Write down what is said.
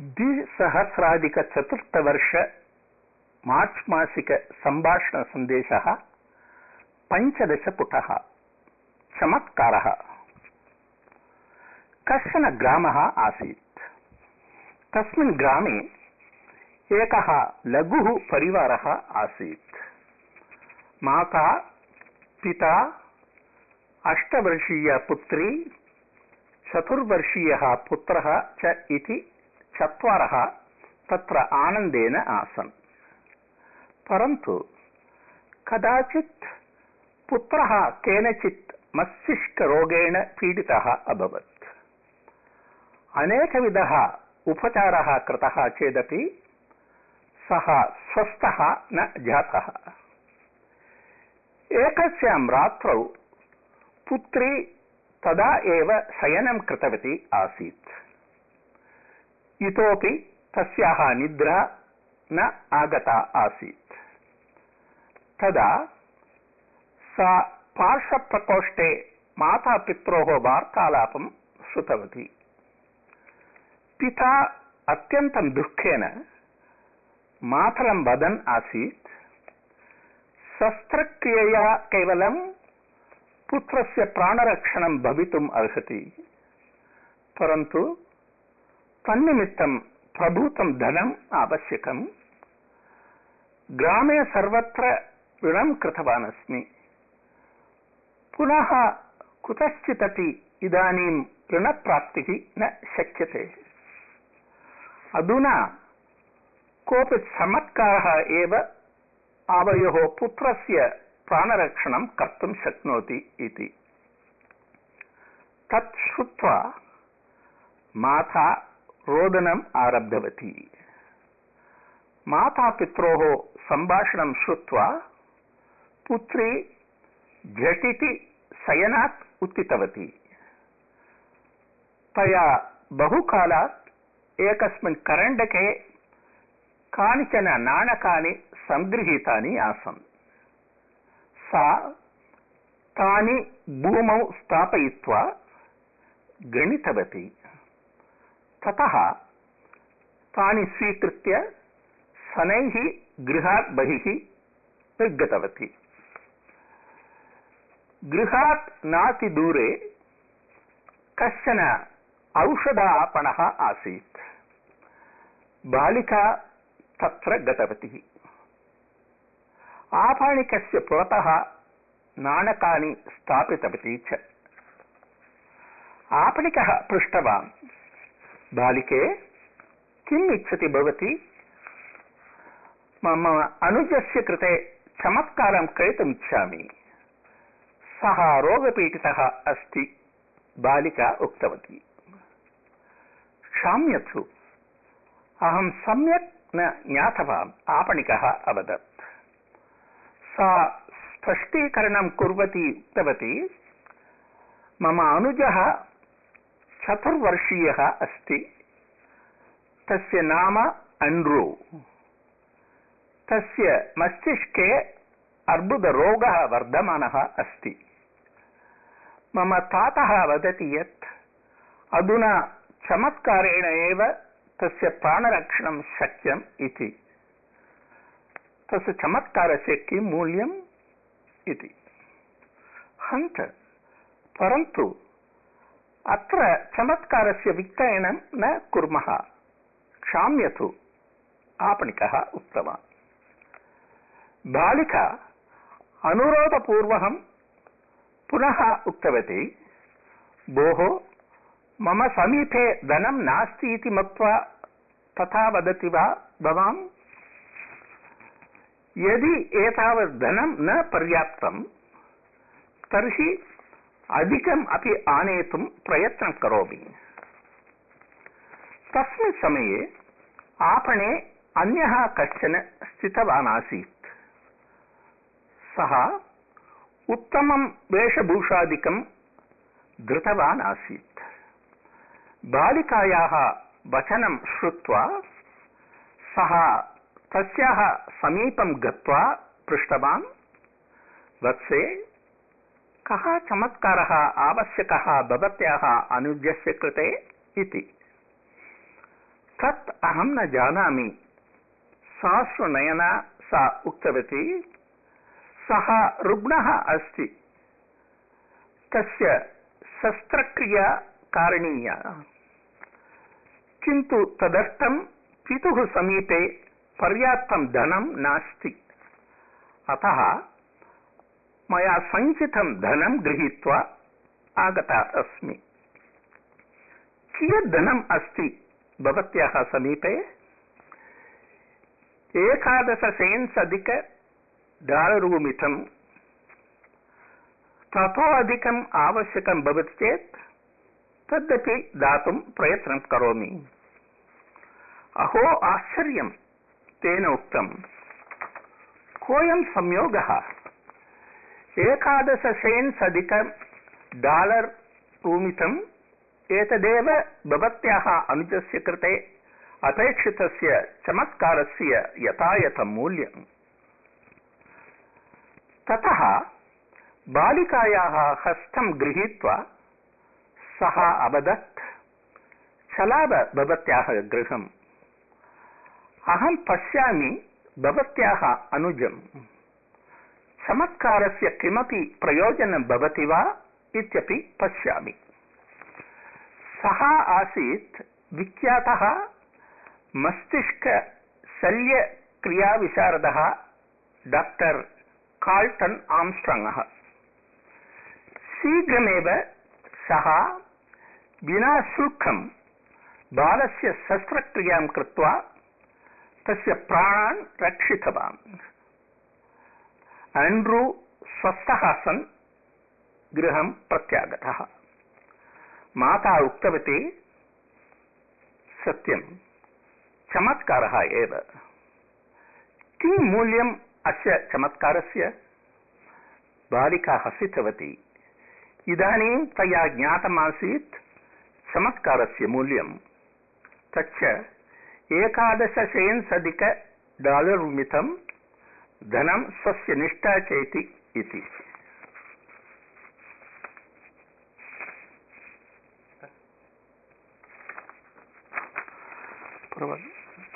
द्विसहस्राधिकचतुर्थवर्ष मार्च् मासिक सम्भाषणसन्देशः पञ्चदशपुटः। चमत्कारः। कश्चन ग्रामः आसीत्। तस्मिन् ग्रामे एकः लघुः परिवारः आसीत्। माता, पिता, अष्टवर्षीयपुत्री, चतुर्वर्षीयः पुत्रः च इति चत्वारः तत्र आनन्देन आसन्। परन्तु कदाचित् पुत्रः केनचित् मस्तिष्करोगेण पीडितः अभवत्। अनेकविधः उपचारः कृतः चेदपि सः स्वस्थः न जातः। एकस्यां रात्रौ पुत्री तदा एव शयनं कृतवती आसीत्। इतोपि तस्याः निद्रा न आगता आसीत् तदा सा पार्श्वप्रकोष्ठे मातापित्रोः वार्तालापं श्रुतवती पिता अत्यन्तं दुःखेन मातरं वदन् आसीत् शस्त्रक्रियया केवलं पुत्रस्य प्राणरक्षणं भवितुम् अर्हति परन्तु तन्निमित्तं प्रभूतं धनम् आवश्यकम्। ग्रामे सर्वत्र ऋणं कृतवान् अस्मि पुनः कुतश्चिदपि इदानीं ऋणप्राप्तिः न शक्यते। अधुना कोऽपि चमत्कारः एव आवयोः पुत्रस्य प्राणरक्षणं कर्तुं शक्नोति इति। तत् श्रुत्वा माता रोदनम् आरब्धवती मातापित्रोः सम्भाषणं श्रुत्वा पुत्री झटिति शयनात् उत्थितवती तया बहुकालात् एकस्मिन् करण्डके कानिचन नाणकानि सङ्गृहीतानि आसन् सा तानि भूमौ स्थापयित्वा गणितवती ततः तानि स्वीकृत्य शनैः गृहात् बहिः निर्गतवती। गृहात् नातिदूरे कश्चन औषधापणः आसीत्। बालिका तत्र गतवती। आपणिकस्य पुरतः नाणकानि स्थापितवती च। आपणिकः पृष्टवान्। बालिके, किम् इच्छति भवती? मम अनुजस्य कृते चमत्कारं करितुमिच्छामि सः रोगपीडितः अस्ति, बालिका उक्तवती। क्षाम्यतु, अहं सम्यक् न ज्ञातवान्, आपणिकः अवदत् सा स्पष्टीकरणं कुर्वती उक्तवती, मम अनुजः चतुर्वर्षीयः अस्ति। तस्य नाम अण्ड्रू। तस्य मस्तिष्के अर्बुदरोगः वर्धमानः अस्ति। मम तातः वदति यत्, अधुना चमत्कारेण एव तस्य प्राणरक्षणं शक्यम् इति। तस्य चमत्कारस्य किं मूल्यम् इति। हन्त, परन्तु अत्र चमत्कारस्य विक्रयणं न कुर्मः। क्षाम्यतु आपणिकः उक्तवान्। बालिका अनुरोधपूर्वकं पुनः उक्तवती, भोः, मम समीपे धनं नास्ति इति मत्वा तथा वदति वा भवान्? यदि एतावत् धनं न पर्याप्तं, तर्हि अधिकम् अपि आनेतुं प्रयत्नं करोमि। तस्मिन् समये आपणे अन्यः कश्चन स्थितवान् आसीत् सः उत्तमं वेशभूषादिकं धृतवान् आसीत् बालिकायाः वचनं श्रुत्वा सः तस्याः समीपं गत्वा पृष्टवान्, वत्से कः चमत्कारः, आवश्यकः, भवत्याः अनुजस्य कृते इति। तत् अहं न जानामि। साश्रुनयना सा उक्तवती, सः रुग्णः अस्ति। तस्य शस्त्रक्रिया कारणीया। किन्तु तदर्थं पितुः समीपे पर्याप्तं धनं नास्ति। अतः मया सञ्चितं धनं गृहीत्वा आगता अस्मि। कियत् धनम् अस्ति भवत्याः समीपे? एकादशसेन्स् डालरूमितं ततोऽधिकम् आवश्यकं भवति चेत् तदपि दातुं प्रयत्नं करोमि। अहो आश्चर्यं तेन उक्तम्। कोऽयं संयोगः? एकादशसेन्स् अधिक डालर् रूमितम् एतदेव भवत्याः अनुजस्य कृते अपेक्षितस्य चमत्कारस्य यथायथं मूल्यम् ततः बालिकायाः हस्तं गृहीत्वा सः अवदत्, चलाव भवत्याः गृहम्। अहं पश्यामि भवत्याः अनुजम्। चमत्कारस्य किमपि प्रयोजनं भवति वा इत्यपि पश्यामि सः आसीत् विख्यातः मस्तिष्क शल्यक्रियाविशारदः डाक्टर् कार्ल्टन् आम्स्ट्राङ्गः शीघ्रमेव सः विना शुल्कं बालस्य शस्त्रक्रियां कृत्वा तस्य प्राणान् रक्षितवान् आण्ड्रू स्वस्थः सन् गृहं प्रत्यागतः माता उक्तवती सत्यं चमत्कारः एव किं मूल्यम् अस्य चमत्कारस्य बालिका हसितवती इदानीं तया ज्ञातमासीत् चमत्कारस्य मूल्यं तच्च एकादशसेन्स् डालर् मितं धनं स्वस्य निष्ठा चेति इति। प्रवद्।